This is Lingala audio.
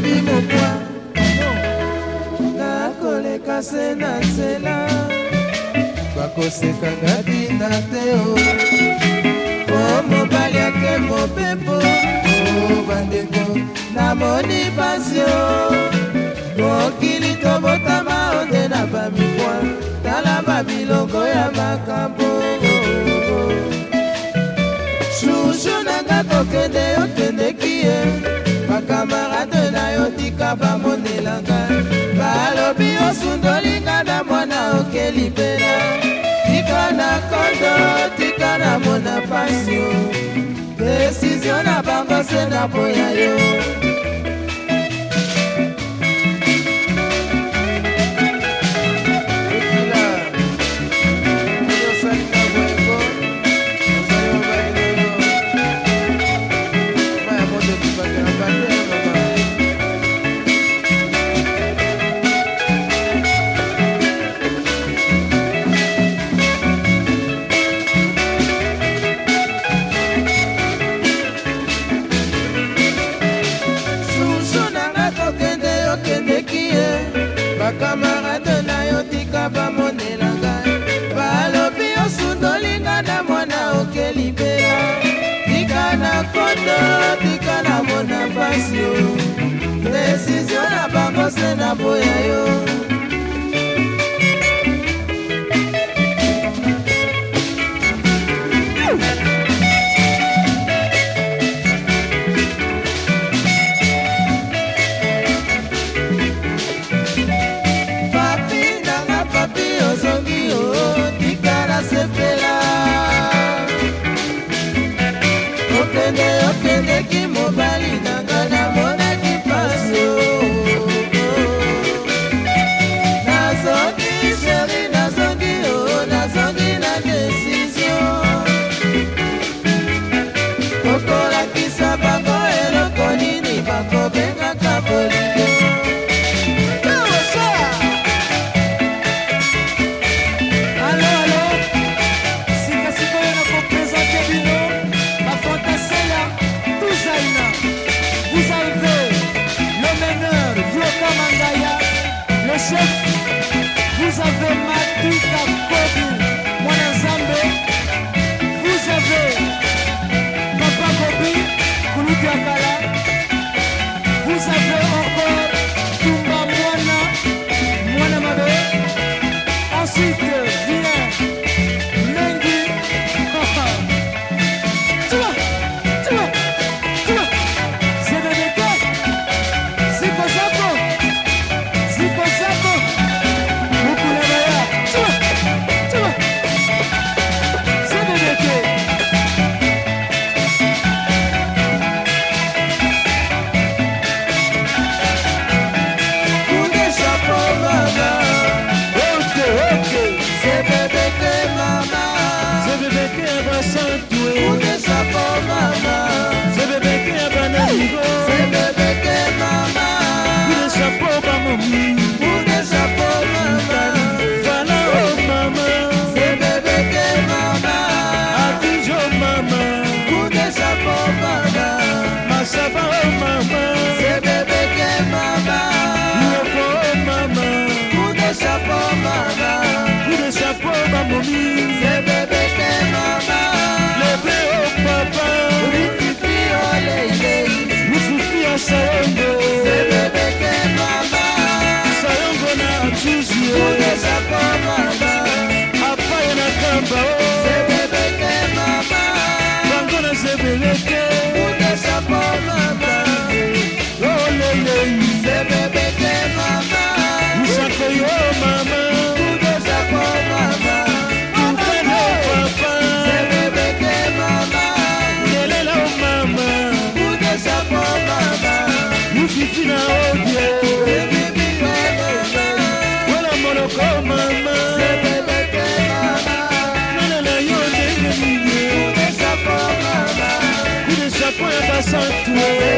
nakomi mokwa nakoleka se na nzela bakosekanga bina te o o mobali ake mopepo o bandeko namoni pasio mokili tobotama onde na bamikwa tala babiloko ya makambo shushu nanga tokende yo tendeki ye bakamarade bamonelanga bamonelanga balobi osundolinga na mwana okeli pena tika na kondo tika na mona pasio desizio na bango se na boya yo This is your na bango se na boya katika kobu mwana nzambe vuseve papa kobi kulutu ya kala vuseve encore Yes, I Yeah.